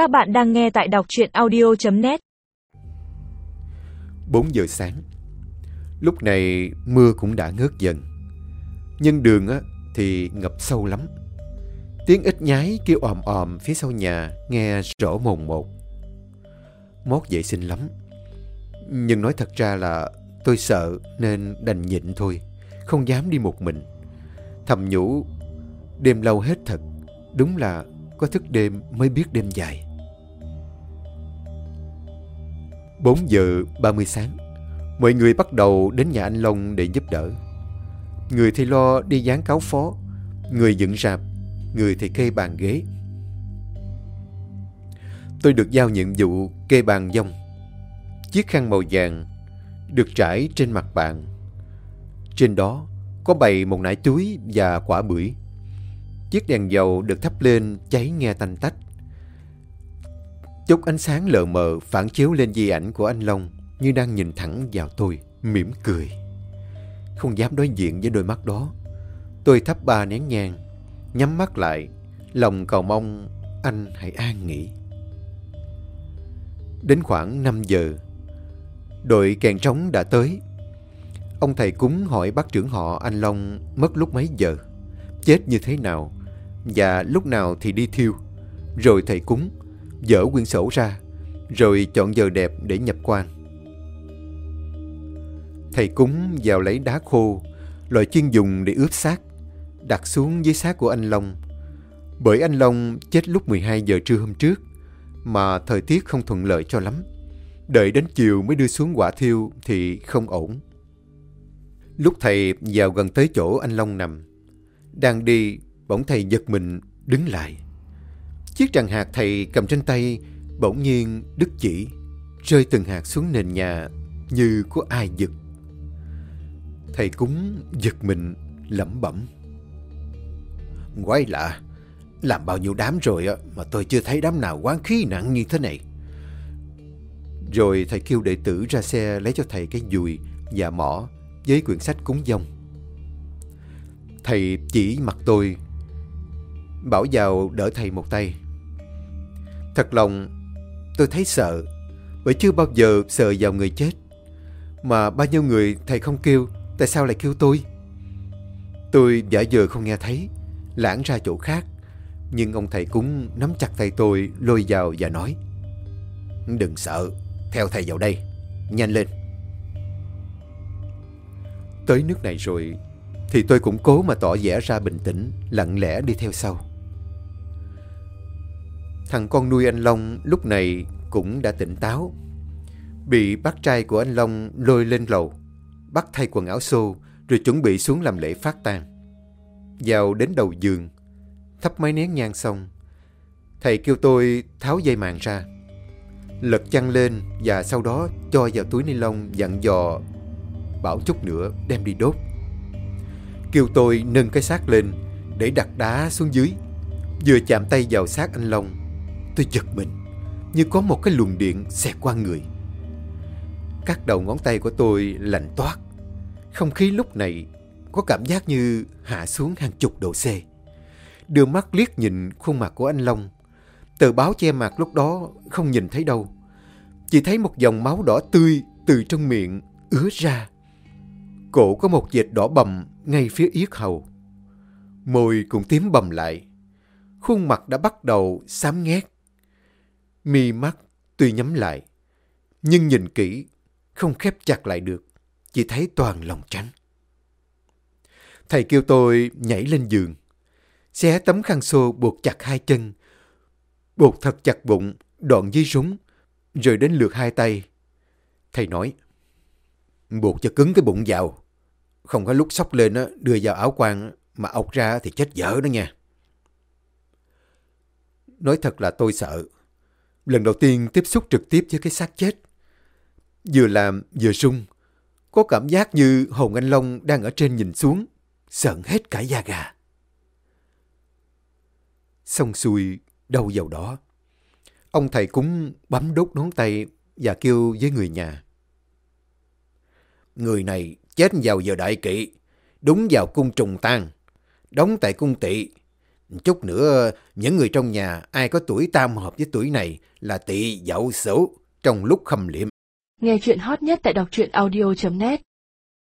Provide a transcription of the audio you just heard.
Các bạn đang nghe tại đọc truyện audio.net 4 giờ sáng. Lúc này mưa cũng đã ngớt dần. Nhưng đường á, thì ngập sâu lắm. Tiếng ít nhái kêu òm òm phía sau nhà Nghe rõ mồn một. Mót vệ sinh lắm. Nhưng nói thật ra là tôi sợ nên đành nhịn thôi Không dám đi một mình. Thầm nhủ Đêm lâu hết thật Đúng là có thức đêm mới biết đêm dài. 4 giờ 30 sáng, Mọi người bắt đầu đến nhà anh Long để giúp đỡ. Người thì lo đi dán cáo phó, Người dựng rạp, Người thì kê bàn ghế. Tôi được giao nhiệm vụ kê bàn dông Chiếc khăn màu vàng Được trải trên mặt bàn. Trên đó có bày một nải chuối và quả bưởi. Chiếc đèn dầu được thắp lên cháy nghe tanh tách. Chút ánh sáng lờ mờ phản chiếu lên di ảnh của anh Long như đang nhìn thẳng vào tôi, mỉm cười. Không dám đối diện với đôi mắt đó. Tôi thắp ba nén nhang, nhắm mắt lại, lòng cầu mong anh hãy an nghỉ. Đến khoảng 5 giờ, đội kèn trống đã tới. Ông thầy cúng hỏi bác trưởng họ anh Long mất lúc mấy giờ, chết như thế nào và lúc nào thì đi thiêu. Rồi thầy cúng dỡ quyển sổ ra, rồi chọn giờ đẹp để nhập quan. Thầy cúng vào lấy đá khô, loại chuyên dùng để ướp xác, đặt xuống dưới xác của anh Long. Bởi anh Long chết lúc 12 giờ trưa hôm trước, mà thời tiết không thuận lợi cho lắm. Đợi đến chiều mới đưa xuống quả thiêu thì không ổn. Lúc thầy vào gần tới chỗ anh Long nằm, đang đi, bỗng thầy giật mình đứng lại. Chiếc tràng hạt thầy cầm trên tay bỗng nhiên đứt chỉ, rơi từng hạt xuống nền nhà như có ai giật. Thầy cúng giật mình lẩm bẩm. Quái lạ, làm bao nhiêu đám rồi mà tôi chưa thấy đám nào quán khí nặng như thế này. Rồi thầy kêu đệ tử ra xe lấy cho thầy cái dùi và mỏ với quyển sách cúng dông. Thầy chỉ mặt tôi, bảo vào đỡ thầy một tay. Thật lòng, tôi thấy sợ, bởi chưa bao giờ sợ vào người chết. Mà bao nhiêu người thầy không kêu, tại sao lại kêu tôi? Tôi giả vờ không nghe thấy, lãng ra chỗ khác. Nhưng ông thầy cúng nắm chặt tay tôi, lôi vào và nói. Đừng sợ, theo thầy vào đây, nhanh lên. Tới nước này rồi, thì tôi cũng cố mà tỏ vẻ ra bình tĩnh, lặng lẽ đi theo sau. Thằng con nuôi anh Long lúc này cũng đã tỉnh táo. Bị bác trai của anh Long lôi lên lầu, bắt thay quần áo xô rồi chuẩn bị xuống làm lễ phát tang. Vào đến đầu giường, thắp mấy nén nhang xong, thầy kêu tôi tháo dây màn ra, lật chăn lên và sau đó cho vào túi ni lông dặn dò bảo chút nữa đem đi đốt. Kêu tôi nâng cái xác lên để đặt đá xuống dưới, vừa chạm tay vào xác anh Long Tôi giật mình, Như có một cái luồng điện xẹt qua người. Các đầu ngón tay của tôi lạnh toát. Không khí lúc này Có cảm giác như hạ xuống hàng chục độ C. Đưa mắt liếc nhìn khuôn mặt của anh Long. Tờ báo che mặt lúc đó không nhìn thấy đâu. Chỉ thấy một dòng máu đỏ tươi từ trong miệng ứa ra. Cổ có một vệt đỏ bầm ngay phía yết hầu. Môi cũng tím bầm lại. Khuôn mặt đã bắt đầu xám ngét. Mi mắt tuy nhắm lại, nhưng nhìn kỹ, không khép chặt lại được, chỉ thấy toàn lòng trắng. Thầy kêu tôi nhảy lên giường, xé tấm khăn xô buộc chặt hai chân, buộc thật chặt bụng, đoạn dây rúng rồi đến lượt hai tay. Thầy nói, buộc cho cứng cái bụng vào, không có lúc sóc lên đưa vào áo quan mà ọc ra thì chết dở đó nha. Nói thật là tôi sợ. Lần đầu tiên tiếp xúc trực tiếp với cái xác chết. Vừa làm vừa sung. Có cảm giác như hồng anh Long đang ở trên nhìn xuống. Sợn hết cả da gà. Xong xuôi đâu vào đó. Ông thầy cúng bấm đốt ngón tay và kêu với người nhà. Người này chết vào giờ đại kỵ, đúng vào cung trùng tang, đóng tại cung tỵ, Chút nữa, những người trong nhà ai có tuổi tam hợp với tuổi này là tỵ dậu xấu trong lúc khâm liệm. Nghe chuyện hot nhất tại đọc truyện audio.net